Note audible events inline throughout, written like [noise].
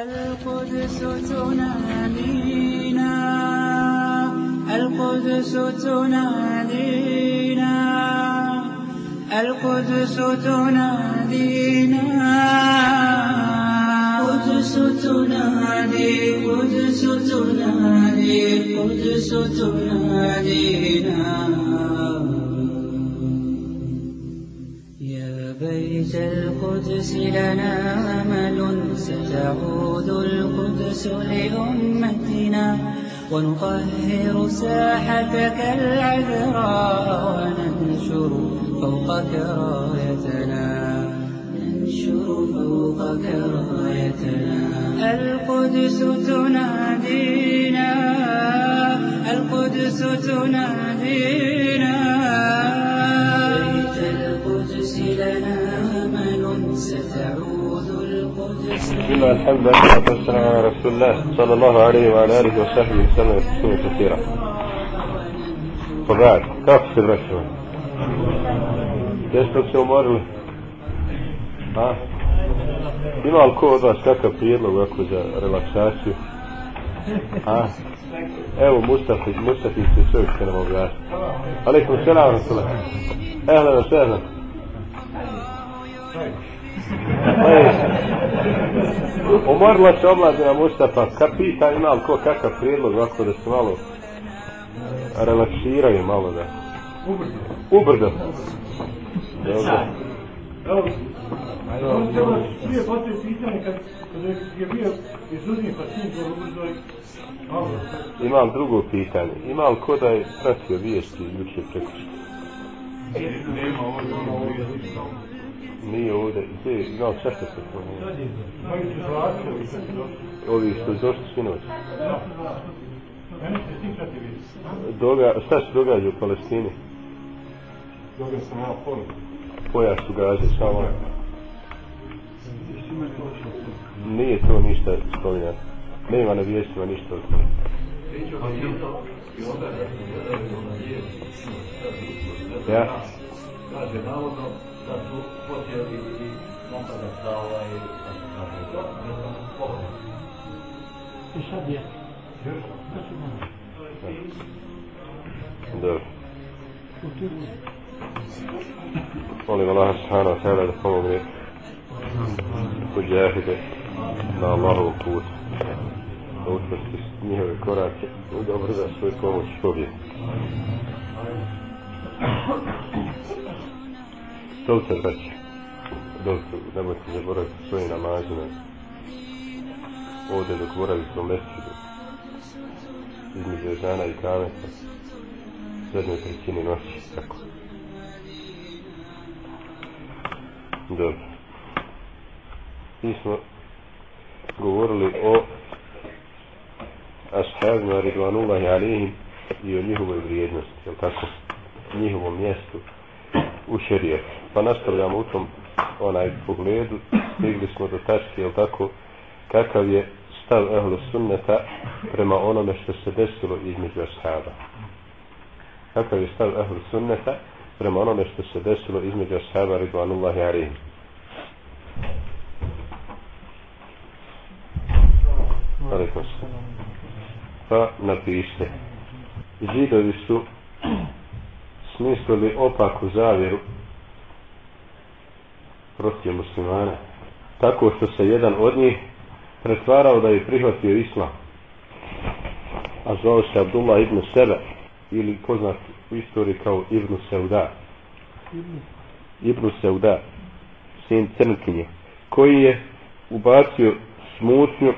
القدس تنادينا. القدس تنادينا. القدس تنادينا. قدس تنادي قدس تنادي قدس تنادينا. بيت القدس لنا أمل ستعود القدس لأمتنا ونطهر ساحتك العذراء وننشر فوقك رايتنا ننشر فوقك رايتنا القدس تنادينا. القدس تنادينا. بيت القدس لنا أمل ستعود القدس إن الحمد لله والصلاة والسلام على رسول الله صلى الله عليه وعلى آله وصحبه وسلم تسليما كثيرا وبعد كيف se vraćamo? Jeste li se umorili? A? Ima li ko od vas kakav prijedlog ovako za relaksaciju? A? Evo Mustafa, Mustafa se sve će nam objasniti. Alaikum selam, Rasulullah. Ehlan, sehlan. Umorila se omladina Mustafa, ka pita ima li ko kakav prijedlog ovako da se malo relaksiraju malo da. Ubrdo. Ubrdo. Dobro. On se vas prije postoje pitanje kad, kad je bio izuznik pa sin to ubrzo i malo. Imam drugo pitanje. Ima li ko da je pratio vijesti juče preko Nema ovo, ono, ovo je Nije ovdje. Gdje, znao sve što se to nije. Su ovi što su došli. Je došli sinoć. Meni se s tim sad je vidio. Doga, šta se događa u Palestini? Dobio sam malo poruku. Pojas u gaze, samo. Nije to ništa spominjati. Nema na vijestima ništa od toga. Ja? kaže navodno da su počeli i napada sa ovaj kako se kaže pogled. I sad je. Dobro. Molim Allah subhanahu wa ta'ala da pomogne muđahide na Allahovu put da utvrsti njihove korake i da obrza svoj pomoć i pobjed. Dovce, braće. Dovce, nemojte zaboraviti svoje namazine. Ovdje dok boravite u mesidu. Između Ezana i Kameta. Zadnje trećine noći. Tako. Dobro. Mi smo govorili o ashabima Ridvanullahi alihim i o njihovoj vrijednosti, jel tako? Njihovom mjestu u šerijetu. Pa nastavljamo u tom onaj pogledu, stigli smo do tačke, jel tako, kakav je stav ehlu sunneta prema onome što se desilo između ashaba. Kakav je stav ehlu sunneta prema onome što se desilo između ashaba Ridvanullahi Arihim. Alaikum. Pa napište. Židovi su smislili opaku zavjeru protiv muslimana. Tako što se jedan od njih pretvarao da je prihvatio islam. A zvao se Abdullah ibn Sebe ili poznat u istoriji kao Ibn Seuda. Ibn Seuda, sin Crnkinje, koji je ubacio smutnju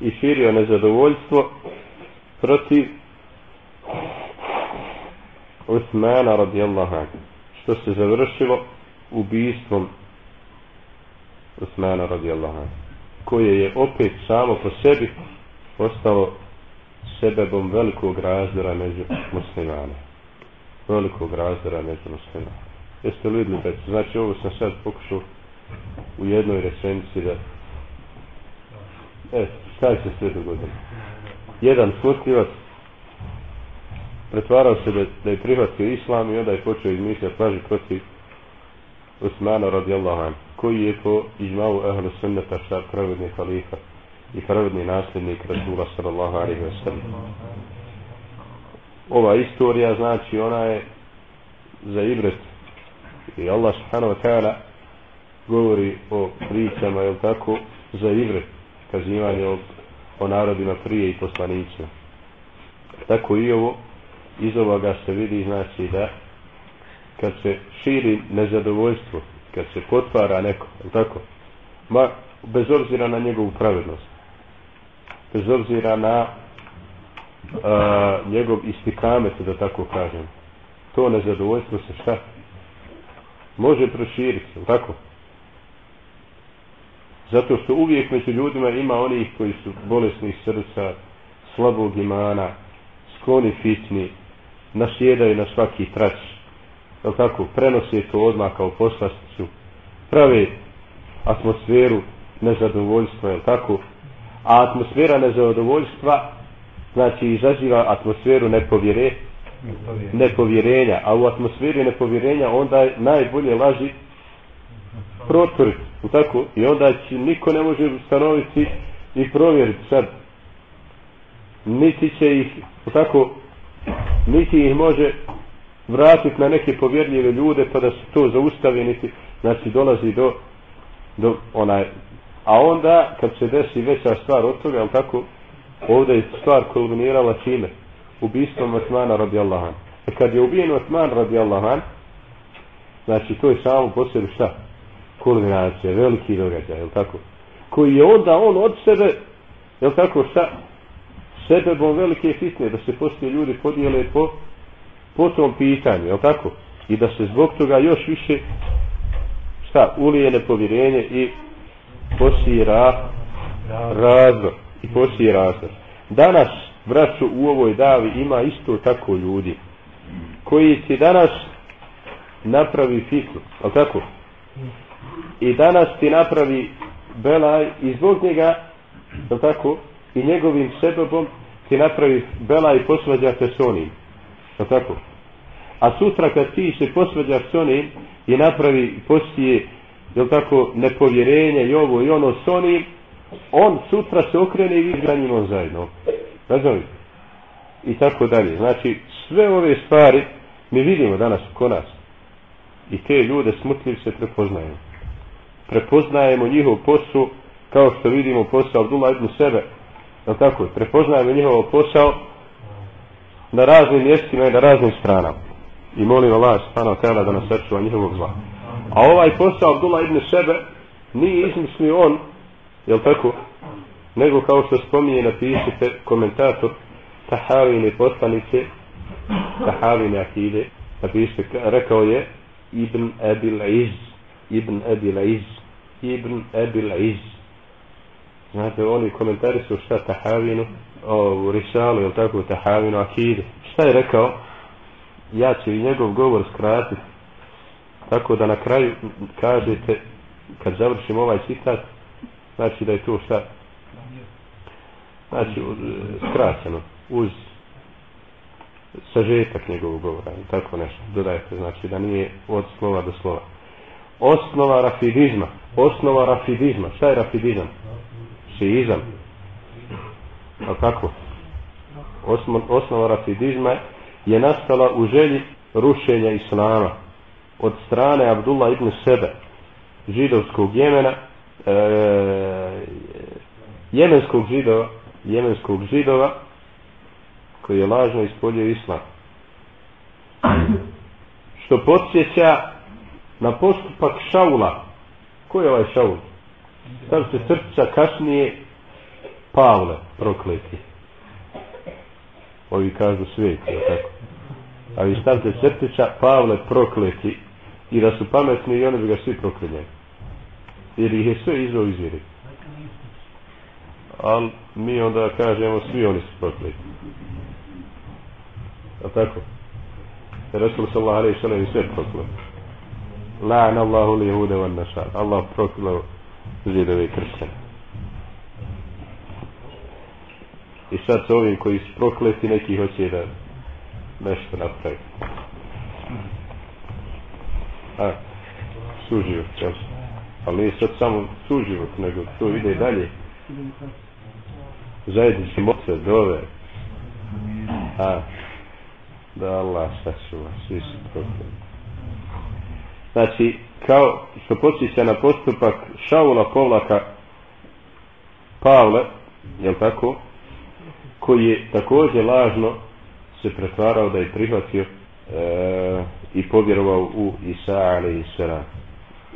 i širio nezadovoljstvo protiv Usmana radijallahu anhu. Što se završilo ubistvom Usmana radijallahu anhu koje je opet samo po sebi postalo sebebom velikog razdora među muslimana velikog razdora među muslimana jeste li vidjeli da znači ovo sam sad pokušao u jednoj rečenici da e, šta je se sve dogodilo? Jedan smrtljivac pretvarao se da, da je prihvatio islam i onda je počeo izmišljati laži protiv Osmana radijallahu an, koji je po izmavu ahlu sunnata sa pravedni halifa i pravedni nasljednik Rasula sallallahu alaihi wa sallam. Ova istorija znači ona je za ibret i Allah subhanahu wa ta'ala govori o pričama, je tako, za ibret, kazivanje o, o narodima prije i poslanicima. Tako i ovo, iz ovoga se vidi, znači da kad se širi nezadovoljstvo, kad se potvara neko, tako, ma bez obzira na njegovu pravednost, bez obzira na a, njegov istikamet, da tako kažem, to nezadovoljstvo se šta? Može proširiti, tako? Zato što uvijek među ljudima ima onih koji su bolesnih srca, slabog imana, skloni fitni, nasjedaju na svaki trać, je tako, prenose to odmah kao poslasticu, prave atmosferu nezadovoljstva, je tako, a atmosfera nezadovoljstva znači izaziva atmosferu nepovjere, nepovjerenja, a u atmosferi nepovjerenja onda je najbolje laži protor, tako, i onda će niko ne može ustanoviti i provjeriti sad, niti će ih, tako, niti ih može vratiti na neke povjerljive ljude pa da se to zaustavi niti znači dolazi do do onaj a onda kad se desi veća stvar od toga tako ovdje je stvar kulminirala čime? Ubistvom Osmana radijallahu an e kad je ubijen Osman radijallahu an znači to je samo po sebi šta? Kulminacija veliki događaj je tako? Koji je onda on od sebe je tako šta? Sebebom velike fitne da se poslije ljudi podijele po po tom pitanju, je tako? I da se zbog toga još više šta, ulije nepovjerenje i posije ra, razdor. I posije razdor. Danas, braću, u ovoj davi ima isto tako ljudi koji će danas napravi fitnu, je tako? I danas ti napravi belaj i zbog njega, je tako? I njegovim sebebom ti napravi bela i posvađate s onim. Je tako? A sutra kad ti se posveđaš s onim i napravi posije, je tako, nepovjerenje i ovo i ono s onim, on sutra se okrene i vi granimo zajedno. Razumim? I tako dalje. Znači, sve ove stvari mi vidimo danas ko nas. I te ljude smutljiv se prepoznajemo. Prepoznajemo njihov posao kao što vidimo posao Abdullah ibn sebe. Jel tako? Prepoznajemo njihov posao na raznim mjestima i na raznim stranama. I molim Allah stano tela da nas sačuva njihovog zla. A ovaj posao Abdullah ibn Sebe nije izmislio on, jel tako? Nego kao što spominje napišite komentator Tahavine poslanice Tahavine akide napišite, rekao je Ibn Abil Iz Ibn Abil Iz Ibn Abil Iz Znate, oni komentari su šta Tahavinu o Risalu, jel tako, Tahavinu akidu. Šta je rekao? Ja ću i njegov govor skratiti. Tako da na kraju kažete, kad završim ovaj citat, znači da je to šta? Znači, skraćeno, uz sažetak njegovog govora, tako nešto, dodajte, znači da nije od slova do slova. Osnova rafidizma, osnova rafidizma, šta je rafidizam? Šiizam, A kako? Osmo, osnova rafidizma je nastala u želji rušenja islama od strane Abdullah ibn Sebe, židovskog Jemena, e, jemenskog židova, jemenskog židova, koji je lažno ispolio islam. Što podsjeća na postupak Šaula. Ko je ovaj Šaul? Stav se srca kasnije Pavle prokleti. Ovi kažu sveti, tako? A vi stavite srtića Pavle prokleti i da su pametni i oni bi ga svi proklinjali. Jer ih je sve izvao izvjeri. Ali mi onda kažemo svi oni su prokleti. A tako? Resul sallallahu alaihi sallam i sve prokleti. La'an Allahu li jehude van nasar. Allah prokleo zidove i kršćane. I sad s ovi koji su prokleti, neki hoće da nešto napravi. A, suživot, čas. ali nije sad samo suživot, nego to ide i dalje. Zajednički moce, dove. A, da Allah sačuva, svi su prokleti. Znači, kao što posjeća na postupak Šaula povlaka Pavle, je tako, koji je također lažno se pretvarao da je prihvatio e, i povjerovao u Isa alaihissalam.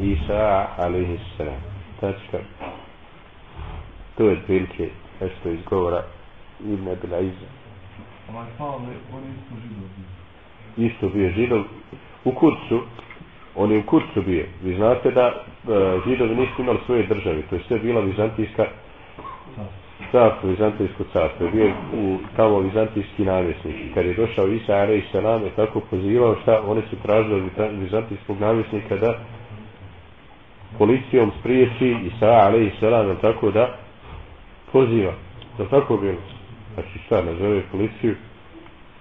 Isa alaihissalam. Tačka. To je prilike nešto iz govora Ibn Abila Iza. Ovaj Pavle, on je isto židov. Isto bio židov. U Kurcu, on je u Kurcu bio. Vi znate da e, židovi nisu imali svoje države. To je sve bila vizantijska carstvo, vizantijsko carstvo. Je bio u tamo vizantijski namjesnik. Kad je došao Isa Arej sa nam je tako pozivao šta oni su tražili od vizantijskog namjesnika da policijom spriječi Isa Arej i Salam tako da poziva. Da tako bilo. Znači šta, nazove policiju?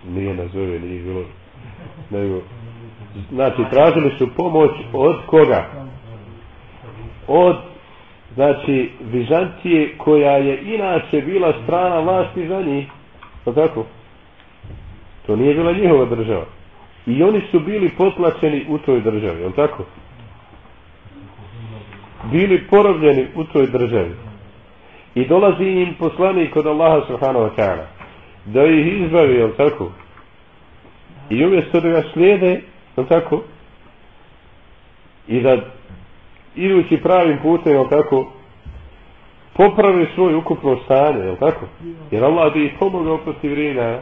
Nije nazove, nije bilo. Nego, znači, tražili su pomoć od koga? Od, znači, Vizantije koja je inače bila strana vlasti za njih. To tako? To nije bila njihova država. I oni su bili potlačeni u toj državi, je tako? Bili porobljeni u toj državi. I dolazi im poslanik od Allaha subhanahu wa ta'ala da ih izbavi, je tako? I umjesto da ga slijede, je tako? I da idući pravim putem, je tako? Popravi svoj ukupno stanje, je tako? Jer Allah bi ih pomogao protiv Rina.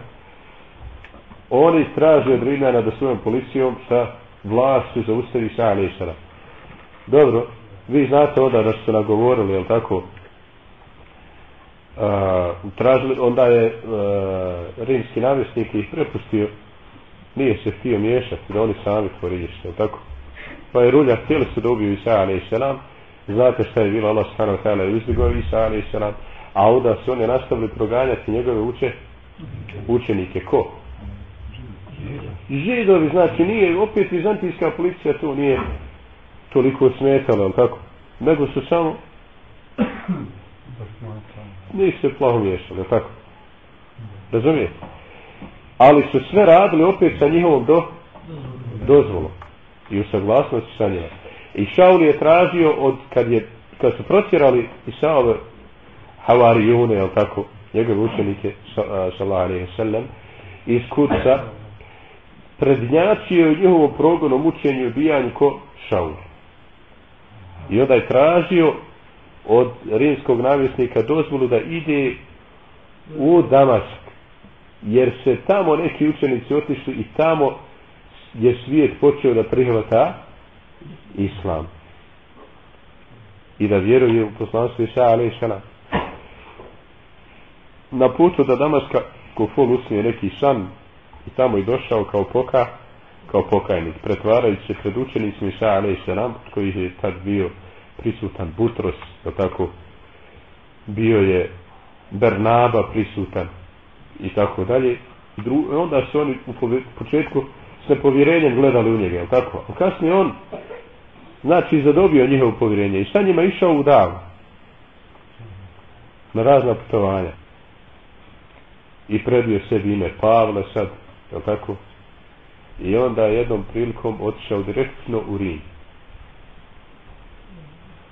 Oni traže od Rinana da svojom policijom sa vlasti zaustavi sa Alešara. Dobro, vi znate onda da su nagovorili, je tako? uh, tražili, onda je uh, rimski namjesnik ih prepustio nije se htio miješati da oni sami tvorište, tako pa je rulja, htjeli su da ubiju Isa a.s. znate šta je bilo Allah s.a. htjela je uzdigao Isa a.s. a onda su oni nastavili proganjati njegove uče učenike, ko? Židovi, znači nije, opet vizantijska policija to nije toliko smetala, tako? Nego su samo [coughs] nisu se plaho miješali, tako? Razumije? Ali su sve radili opet sa njihovom do, dozvolom i u saglasnosti sa njima. I Šaul je tražio od, kad, je, kad su protjerali Isaove havarijune, jel tako, njegove učenike, sallallahu alaihi sallam, iz kuca, prednjačio njihovom progonom učenju i bijanju ko Šaul. I onda je tražio od rimskog navjesnika dozvolu da ide u Damask jer se tamo neki učenici otišli i tamo je svijet počeo da prihvata islam. I da vjeruje u poslanstvo Isa Alešana na putu da Damaska Kufol usnije neki san i tamo je došao kao poka kao pokajnik pretvarajući se pred učenicima Isa Alešana koji je tad bio prisutan Butros, tako, bio je Bernaba prisutan i tako dalje. Dru, onda su oni u početku s nepovjerenjem gledali u njega, tako? A kasnije on, znači, zadobio njihovo povjerenje i sa njima išao u davu na razna putovanja i prebio sebi ime Pavle sad, je tako? I onda jednom prilikom otišao direktno u Rim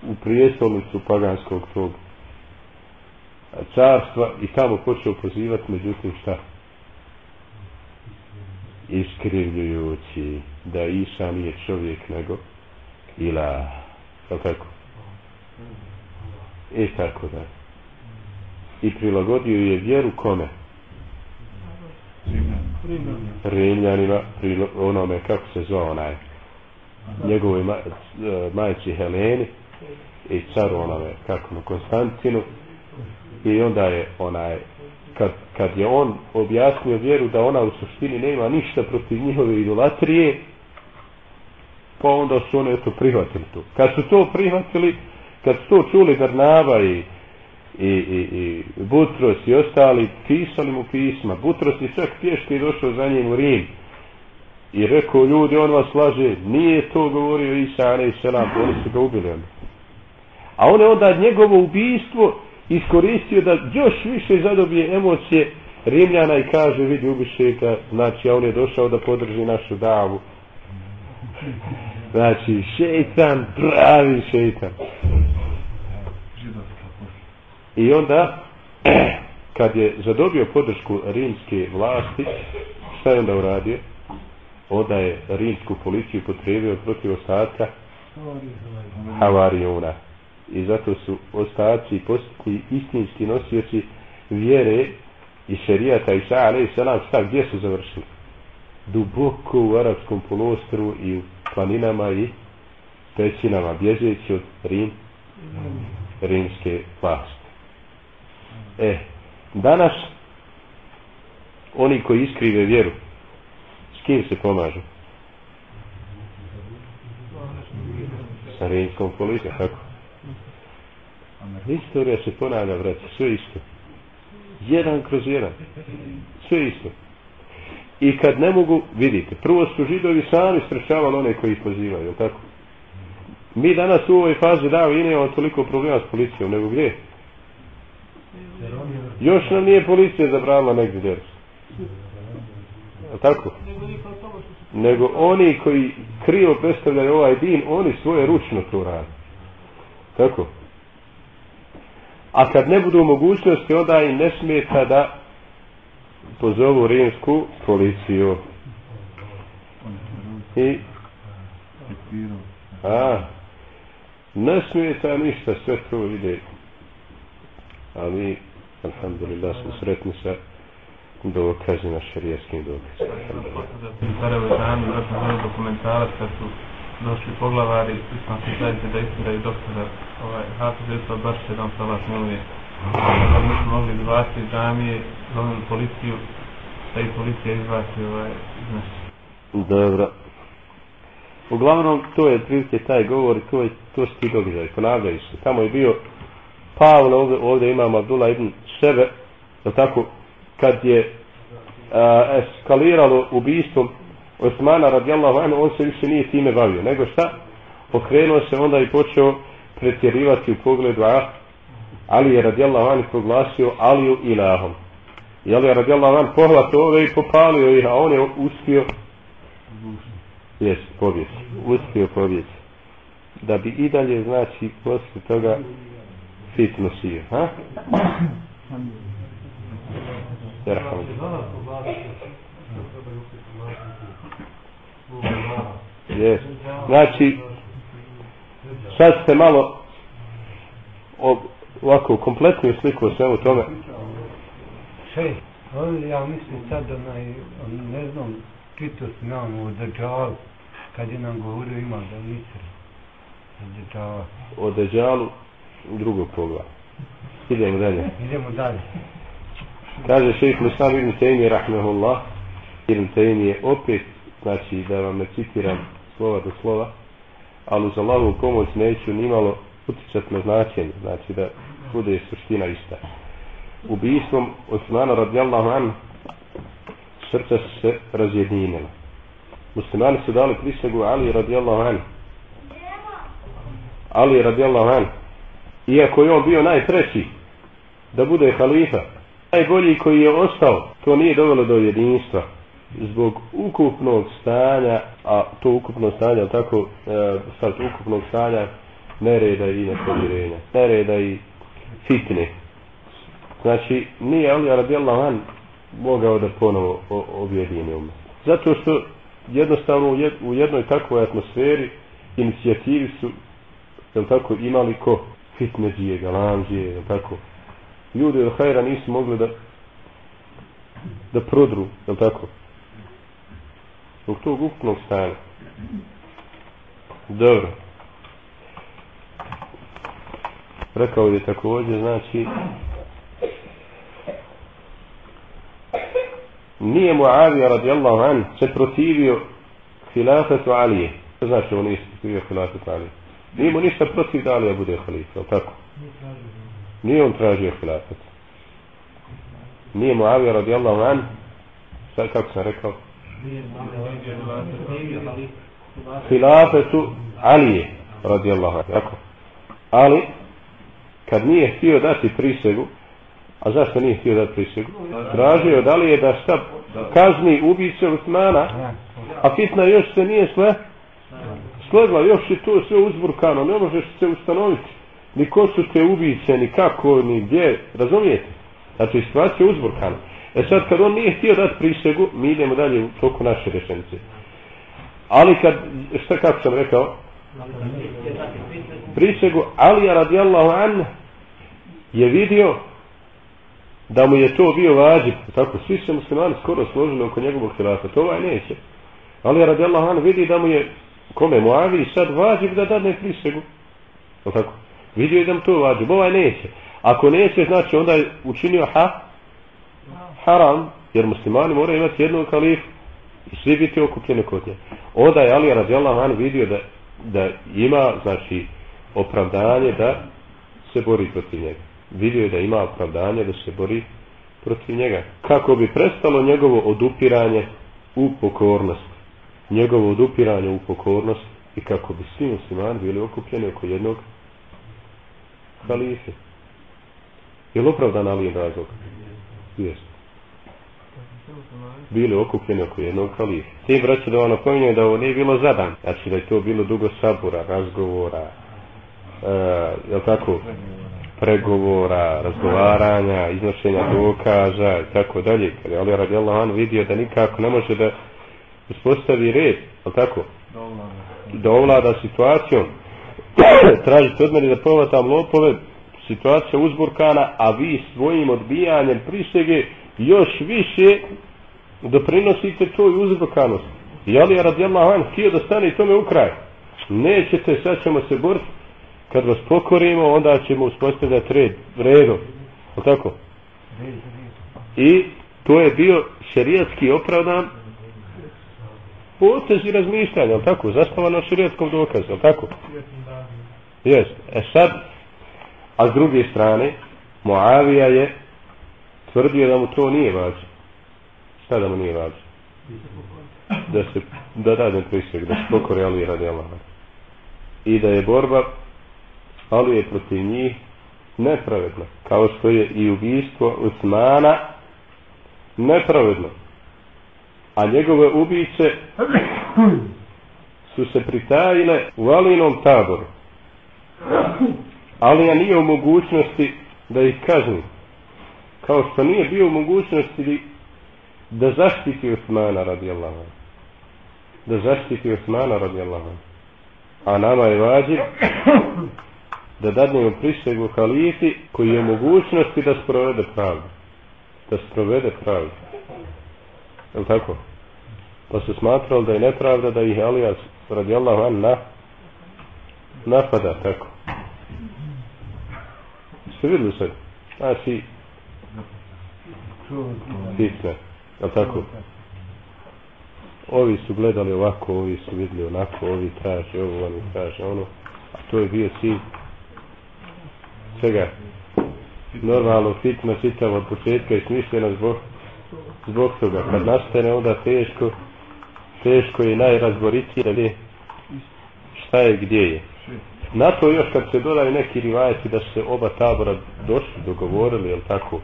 u prijestolnicu paganskog tog carstva i tamo počeo pozivati međutim šta? Iskrivljujući da Isa nije čovjek nego ila je tako? I tako da. I prilagodio je vjeru kome? Rimljanima onome kako se zove onaj? Njegovoj ma, e, majci Heleni i caru onome kako na Konstantinu i onda je onaj kad, kad je on objasnio vjeru da ona u suštini nema ništa protiv njihove idolatrije pa onda su oni to prihvatili to. Kad su to prihvatili kad su to čuli Garnava i i, i, i Butros i ostali pisali mu pisma. Butros je čak pješke došao za njim u Rim i rekao ljudi on vas laže. Nije to govorio Isa a.s. oni su ga ubili. Onda A on je onda njegovo ubijstvo iskoristio da još više zadobije emocije Rimljana i kaže vidi ubiše ga, znači on je došao da podrži našu davu. Znači šeitan, pravi šeitan. I onda, [clears throat] kad je zadobio podršku rimske vlasti, šta je onda uradio? Onda je rimsku policiju potrebio protiv ostatka Havarijuna. I zato su ostaci posljednji istinski nosioci vjere i šerijata i sa alaih salam šta gdje su završili? Duboko u arapskom polostru i u planinama i pećinama bježeći od Rim, rimske vlasti. E, danas oni koji iskrive vjeru s kim se pomažu? Sa rimskom policijom, tako? Istorija se ponavlja, brate, sve isto. Jedan kroz jedan. Sve isto. I kad ne mogu, vidite, prvo su židovi sami sprečavali one koji ih pozivaju, tako? Mi danas u ovoj fazi dao i nemamo toliko problema s policijom, nego gdje? Još nam nije policija zabranila negdje djecu. Tako? Nego oni koji krivo predstavljaju ovaj din, oni svoje ručno to rade. Tako? A kad ne budu mogućnosti, onda im ne smeta da pozovu rimsku policiju. I, a, ne smeta ništa, sve to ide. A mi, alhamdulillah, smo sretni sa dokazima, šarijeskim dokazima. alhamdulillah. U Sarajevo danu, vratno gledao dokumentarac kad su došli poglavari islamske zajednice da istiraju doktora ovaj, Hafiz Ilfa Barše, da on sa vas miluje. Da nismo mogli izbaciti iz džamije, zovem policiju, da i policija izbaci ovaj, znači. Dobro. Uglavnom, to je otprilike taj govor, to, je, to što ti događaj, ponavljaju se. Tamo je bio Pavle, ovdje, ovdje imamo Abdullah ibn Šebe, je tako, kad je a, eskaliralo ubistvom Osmana radijallahu anhu, on se više nije time bavio, nego šta? Okrenuo se onda i počeo pretjerivati u pogledu a Ali je radijallahu anhu proglasio Aliju ilahom. I Ali je radijallahu anhu pohvatao ove i popalio ih, a on je uspio Jes, pobjeć. Uspio pobjeć. Da bi i dalje, znači, posle toga fit nosio. Ha? [coughs] Jerham. Jes. Znači, sad ste malo o, ovako kompletniju sliku o svemu tome. Še, ja mislim sad onaj, on, ne znam, čito s nam u Dajjal, kad je nam govorio ima da misli. O Deđalu drugog pogleda. Idemo dalje. Idemo dalje. Kaže šejh Musab ibn Taymi rahmehullah ibn Taymi je opet znači da vam ne citiram slova do slova ali uz Allahovu pomoć neću nimalo uticati na značenje znači da bude suština ista. Ubijstvom Osmana radijallahu an srca su se razjedinila. Muslimani su dali prisegu Ali radijallahu an. Ali radijallahu an iako je on bio najpreći da bude halifa najbolji koji je ostao, to nije dovelo do jedinstva zbog ukupnog stanja, a to ukupno stanje, tako, e, sad, ukupnog stanja nereda i nepovjerenja, nereda i fitne. Znači, nije Ali radijallahu an mogao da ponovo objedini umet. Zato što jednostavno u jed- u jednoj takvoj atmosferi inicijativi su jel tako, imali ko fitneđije, galanđije, jel tako, ljudi od hajra nisu mogli da da prodru, jel tako? Zbog tog ukupnog stanja. Dobro. Rekao je također, znači, nije Muavija radijallahu an se protivio hilafetu Alije. Što znači on nije se protivio hilafetu Alije? Nije mu ništa protiv da Alija bude halifa, tako? Nije on tražio hilafet. Nije Muavija radijallahu an, sad kako sam rekao, hilafetu Alije radijallahu an, tako? Ali, kad nije htio dati prisegu, a zašto nije htio dati prisegu? Tražio da li je da šta kazni ubice Usmana, a fitna još se nije sve slegla, još je to sve uzburkano, ne možeš se ustanoviti ni ko su te ubice, ni kako, ni gdje, razumijete? Znači, situacija je uzburkana. E sad, kad on nije htio dati prisegu, mi idemo dalje u toku naše rečenice. Ali kad, šta kako sam rekao? Prisegu, Alija radijallahu an je vidio da mu je to bio vađib. Tako, svi se muslimani skoro složili oko njegovog hilata. To ovaj neće. Alija radijallahu an vidi da mu je kome Muavi sad vađib da dadne prisegu. Tako. Vidio je da mu to vađib. Ovaj neće. Ako neće, znači onda je učinio ha, haram, jer muslimani moraju imati jednog kalifa i svi biti okupljeni kod nje. Onda je Ali radijallahu anhu vidio da, da ima, znači, opravdanje da se bori protiv njega. Vidio je da ima opravdanje da se bori protiv njega. Kako bi prestalo njegovo odupiranje u pokornost. Njegovo odupiranje u pokornost i kako bi svi muslimani bili okupljeni oko jednog halife. Je li opravdan Ali razlog? Jeste bili okupljeni oko jednog kalifa. Ti braće da ono pominjaju da ovo nije bilo zadan. Znači da je to bilo dugo sabura, razgovora, e, uh, je tako, pregovora, razgovaranja, iznošenja dokaza i tako dalje. Kad je Ali radijallahu anhu vidio da nikako ne može da uspostavi red, jel tako? Da ovlada situacijom. [coughs] Tražite od mene da povatam lopove, situacija uzburkana, a vi svojim odbijanjem prisege još više doprinosite toj i uzrokanost. I Ali je radijallahu an htio da stane i tome u kraj. Nećete, sad ćemo se boriti. Kad vas pokorimo, onda ćemo uspostavljati red, redom. O tako? I to je bio šerijatski opravdan potez i razmišljanje, ali tako? Zasnovano šerijatskom dokazu, ali tako? Jes. E sad, a s druge strane, Moavija je tvrdio da mu to nije važno. Šta da mu nije važno? Da se, da rade prisjeg, da se pokori Ali radi Allah. I da je borba Ali je protiv njih nepravedna. Kao što je i ubijstvo Usmana nepravedno. A njegove ubice su se pritajile u Alinom taboru. Alija nije u mogućnosti da ih kazni kao što nije bio u mogućnosti da zaštiti Osmana radi anhu Da zaštiti Osmana radi anhu A nama je vađiv da dadnemo prisegu halifi koji je u mogućnosti da sprovede pravdu. Da sprovede pravdu. Je li tako? Pa se smatralo da je nepravda da ih Alijas radi anhu na, napada tako. Ste vidjeli sad? Znači, fitne, je tako? Ovi su gledali ovako, ovi su vidjeli onako, ovi traže ovo, oni traže ono, a to je bio cilj. Svega normalno fitna čitava od početka i smišljena zbog zbog toga, kad nastane onda teško teško je najrazboritije da šta je gdje je. Na to još kad se dodaju neki rivajci da se oba tabora došli, dogovorili, jel tako,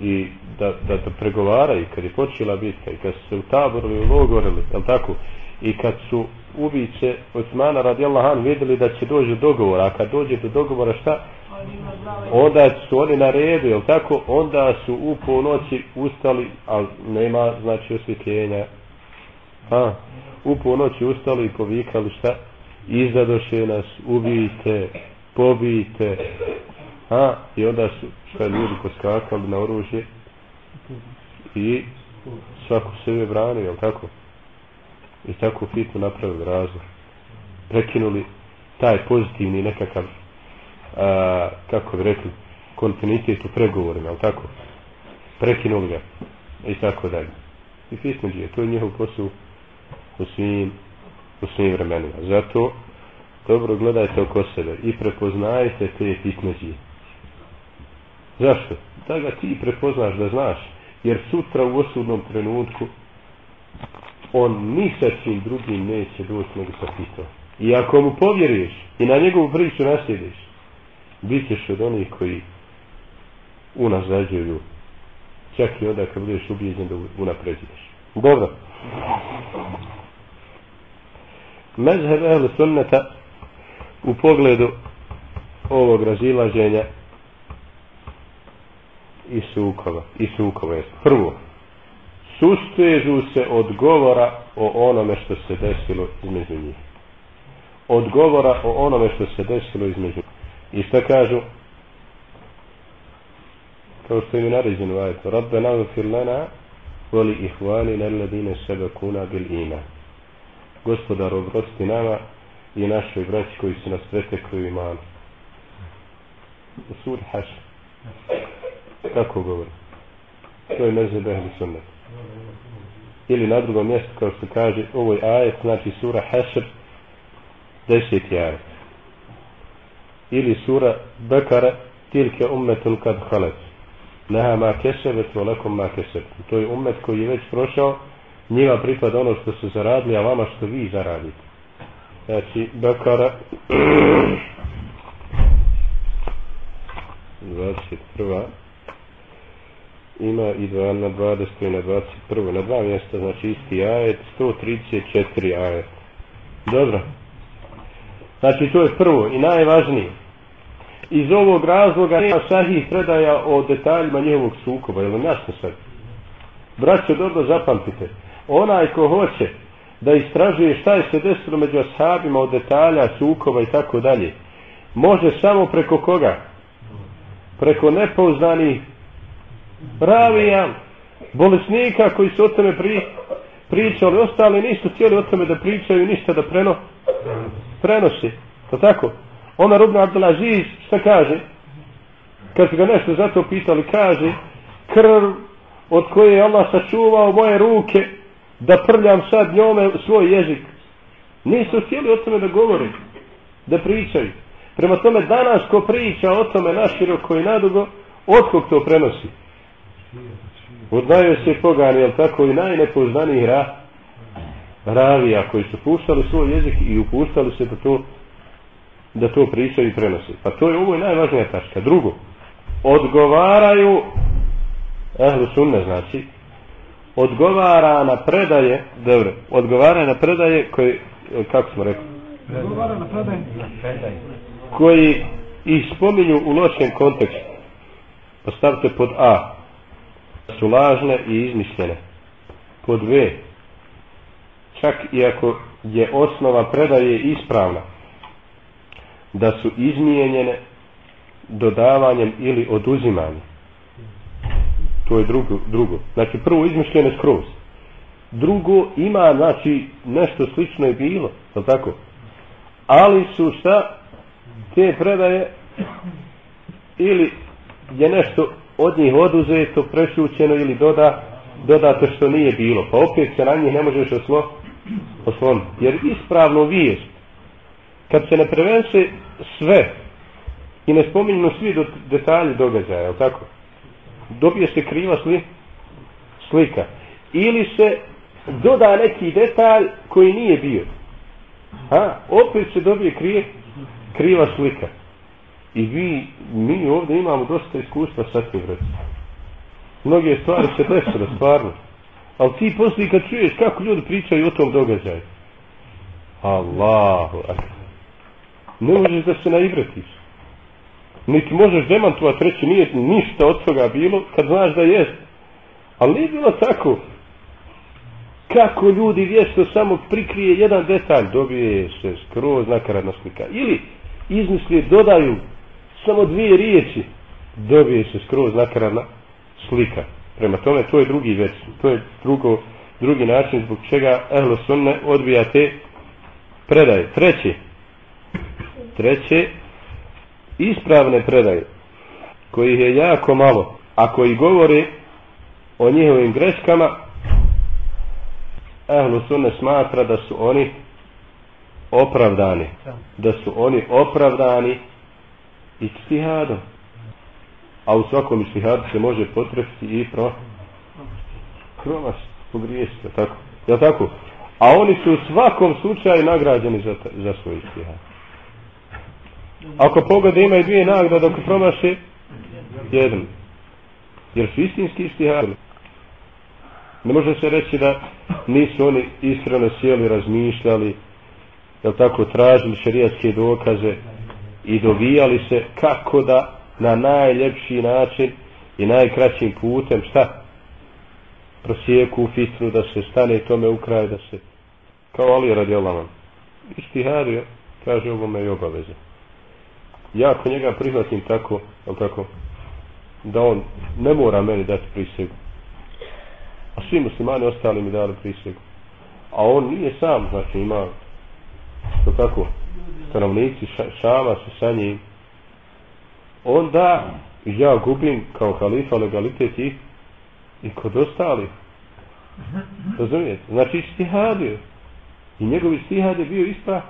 i da, da, da pregovaraju kad je počela bitka i kad su se utaborili u logorili, jel tako? I kad su ubice Osmana radijallahu anhu vidjeli da će doći do dogovora, a kad dođe do dogovora šta? Onda su oni na redu, jel tako? Onda su u ponoći ustali, ali nema znači osvjetljenja. A, u ponoći ustali i povikali šta? Izadoše nas, ubijte, pobijte, A, i onda su sve ljudi poskakali na oružje i svako sebe brani, jel tako? I tako fitno napravili razvoj. Prekinuli taj pozitivni nekakav, a, kako bi rekli, kontinuitet u pregovorima, jel tako? Prekinuli ga i tako dalje. I fitno je, to je njihov posao u svim, u svim vremenima. Zato dobro gledajte oko sebe i prepoznajte te fitnođije. Zašto? Da ga ti prepoznaš da znaš. Jer sutra u osudnom trenutku on ni sa čim drugim neće doći nego sa pitom. I ako mu povjeriš i na njegovu priču naslijediš, bit ćeš od onih koji unazađuju čak i onda kad budeš ubijeđen da unapređuješ dobro mezheb ehlu sunneta u pogledu ovog razilaženja i sukova i sukova je prvo sustežu se od govora o onome što se desilo između njih. Od govora o onome što se desilo između i šta kažu? Kao što im je naređen u ajetu. Rabbe nagfir lana voli ihvani lalladine sebe kuna bil iman. gospodar oprosti nama i našoj braći koji su nas pretekli u imanu. U suri haš Tako govori? To je meze behli sunnet. Ili na drugom mjestu kao što kaže ovoj ajet znači sura hašr deseti ajet. Ili sura bekara tilke ummetun kad halet. Neha ma kesebet volakom ma kesebet to je ummet koji je već prošao njima pripada ono što su zaradili a vama što vi zaradite. Znači bekara [clears throat] 21 ima i dva, na 20. i na 21. na dva mjesta znači isti ajet 134 ajet dobro znači to je prvo i najvažnije iz ovog razloga nema sahih predaja o detaljima njegovog sukoba jel vam jasno sad braćo dobro zapamtite onaj ko hoće da istražuje šta je se desilo među ashabima od detalja sukova i tako dalje može samo preko koga preko nepoznanih ravija bolesnika koji su o tome pri, pričali ostali nisu cijeli o tome da pričaju ništa da preno prenosi. To tako? Ona Rubna Abdelaziz šta kaže? Kad su ga nešto zato pitali kaže krv od koje je Allah sačuvao moje ruke da prljam sad njome svoj jezik. Nisu htjeli o tome da govori da pričaju. Prema tome danas ko priča o tome naširoko i nadugo od to prenosi? Odnaju se pogani jel tako i najnepoznanijih ra ravija koji su puštali svoj jezik i upuštali se da to da to pričaju i prenose. Pa to je ovo je najvažnija tačka. Drugo, odgovaraju ehlu sunne znači odgovara na predaje dobro, odgovara na predaje koji, kako smo rekli Odgovara na predaje. koji ih spominju u lošem kontekstu postavite pod A su lažne i izmišljene pod V čak i ako je osnova predaje ispravna da su izmijenjene dodavanjem ili oduzimanjem. To je drugo. drugo. Znači prvo izmišljene skroz. Drugo ima znači nešto slično je bilo. Je tako? Ali su šta te predaje ili je nešto od njih oduzeto, prešućeno ili doda, dodato što nije bilo. Pa opet se na njih ne možeš oslo, osloniti. Jer ispravno vijest kad se ne prevense sve i ne spominjeno svi do, detalji događaja, je tako? Dobije se kriva sli, slika. Ili se doda neki detalj koji nije bio. Ha? opet se dobije krije, kriva slika. I vi, mi ovdje imamo dosta iskustva sa tim vrati. Mnoge stvari se desile, stvarno. Ali ti poslije kad čuješ kako ljudi pričaju o tom događaju. Allahu akbar ne možeš da se naigratiš. Niti možeš demantovati, reći nije ništa od toga bilo, kad znaš da jest. Ali nije bilo tako. Kako ljudi vješto samo prikrije jedan detalj, dobije se skroz nakaradna slika. Ili izmisli, dodaju samo dvije riječi, dobije se skroz nakaradna slika. Prema tome, to je drugi već, to je drugo, drugi način zbog čega Ehlo Sunne odbija te predaje. Treće, Treće, ispravne predaje, kojih je jako malo, a koji govori o njihovim greškama, Ehlu Sunne smatra da su oni opravdani. Da su oni opravdani i stihadom. A u svakom stihadu se može potrefiti i pro kromas pogriješiti. Tako. Ja tako? A oni su u svakom slučaju nagrađeni za, za svoj stihad Ako pogode imaju dvije nagrade, ako promaše, jedan. Jer su istinski istihadili. Ne može se reći da nisu oni iskreno sjeli, razmišljali, jel tako, tražili šerijatske dokaze i dovijali se kako da na najljepši način i najkraćim putem, šta? Prosijeku u fitru, da se stane tome u kraj, da se, kao Ali radi Allahan. Istihadio, kaže ovome i obaveze. Ja ako njega prihvatim tako, jel tako, da on ne mora meni dati prisegu. A svi muslimani ostali mi dali prisegu. A on nije sam, znači ima to tako stanovnici šama su sa njim. Onda ja gubim kao halifa legalitet i i kod ostali razumijete? Znači istihadio i njegov istihad je bio ispra,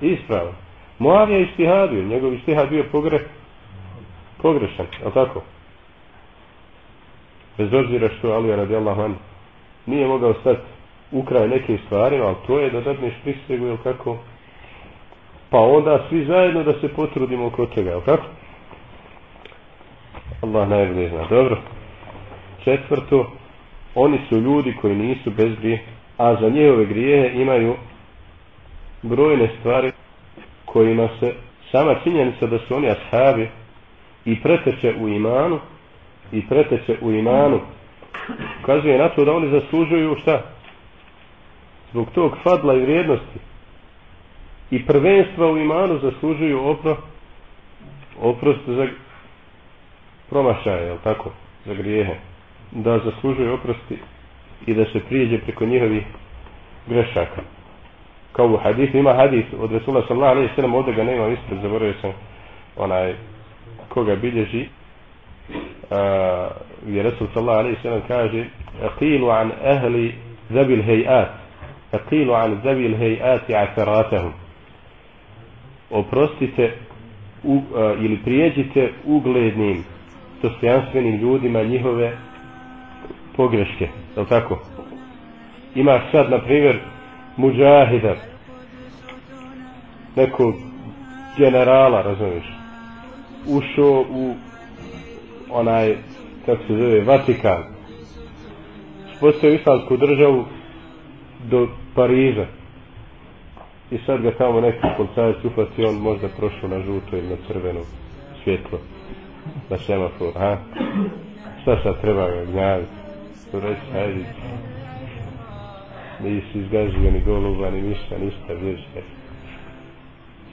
ispravan. Moavija istihadio njegov istihad bio pogre pogrešan Al tako? Bez obzira što Alija radijallahu anhu nije mogao stati u kraj nekim stvarima, ali to je da dadneš prisegu, jel kako? Pa onda svi zajedno da se potrudimo oko toga, jel kako? Allah najbolje zna. Dobro. Četvrto, oni su ljudi koji nisu bez grije, a za njehove grijehe imaju brojne stvari kojima se sama činjenica da su oni ashabi i preteče u imanu i preteče u imanu ukazuje na to da oni zaslužuju šta? zbog tog fadla i vrijednosti i prvenstva u imanu zaslužuju opro oprost za promašaje, je tako? Za grijehe. Da zaslužuju oprosti i da se prijeđe preko njihovih grešaka. Kao u hadisu, ima hadis od Resula sallallahu alaihi sallam, ovdje ga nema ispred, zaboravio sam onaj koga bilježi, A, gdje Resul sallallahu alaihi sallam kaže, Aqilu an ahli zabil hejat, Aqilu an zabil hejati asaratahum. Oprostite u, a, ili prijeđite uglednim dostojanstvenim ljudima njihove pogreške. Je tako? Imaš sad, na primjer, muđahida, nekog generala, razumiješ, ušao u onaj, kako se zove, Vatikan, spostao islamsku državu do Pariza, i sad ga tamo neki policajac uhvati on možda prošao na žuto ili na crveno svjetlo na semafor, ha? Šta sad treba ga gnjaviti? To reći, hajdi. Nisi izgazio ni goluba, ni ništa, ništa, vjeriš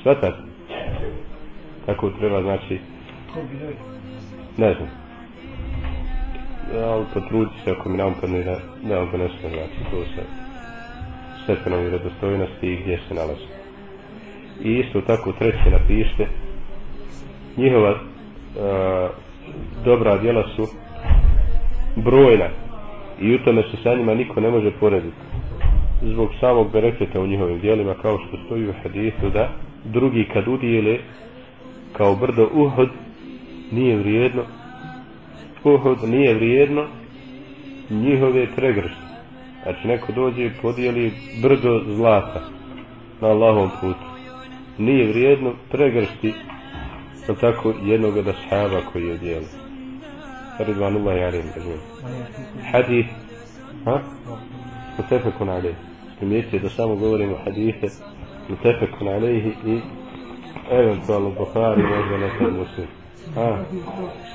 Šta tako? Kako treba, znači... Ne znam. Ja, ali potrudi se ako mi naumpadne da ne vam ponesem, znači, to se stepenom vjerodostojnosti i gdje se nalazi. I isto tako treće napište njihova e, dobra djela su brojna i u tome se sa njima niko ne može porediti zbog samog bereketa u njihovim djelima kao što stoji u hadisu da drugi kad udijele kao brdo uhod nije vrijedno uhod nije vrijedno njihove pregršte znači neko dođe i podijeli brdo zlata na Allahom putu nije vrijedno pregršti je tako jednog od ashaba koji je dijeli Ridvanullahi alim hadith ha? mutefekun alih primijetio da samo govorimo hadithe mutefekun alaihi i eventualno Bukhari možda nekad muslim. Ha?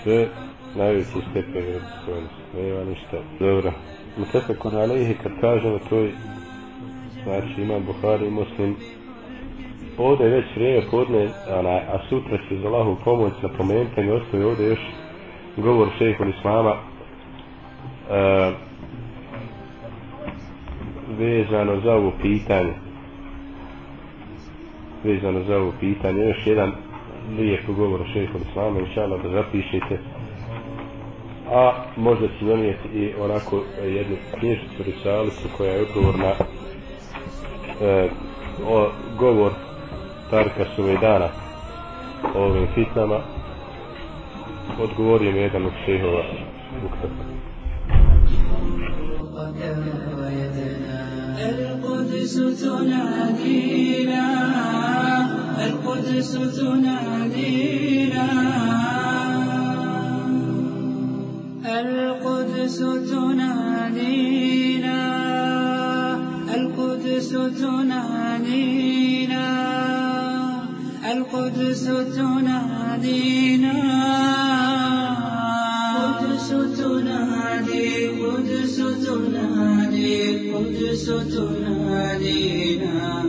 sve najveći stepen vjerodostojnosti nema ništa. Dobro mutefekun alihi kad kažemo to je znači ima Buhari i muslim. Ovdje je već vrijeme podne, ona, a sutra će za lahu pomoć napomenuti, mi ostaje ovdje još govor šeho Islama e, vezano za ovo pitanje. Vezano za ovo pitanje još jedan lijep govor šeho Islama inšala da zapišete a možda će donijeti i onako jednu knjižicu risalicu koja je odgovor na e, o, govor Tarka Suvejdana o ovim fitnama odgovorio mi jedan od šehova ukratko القدس تنادينا القدس تنادينا القدس تنادينا القدس تنادينا القدس تنادينا. قدس تنادي قدس تنادي قدس تنادينا.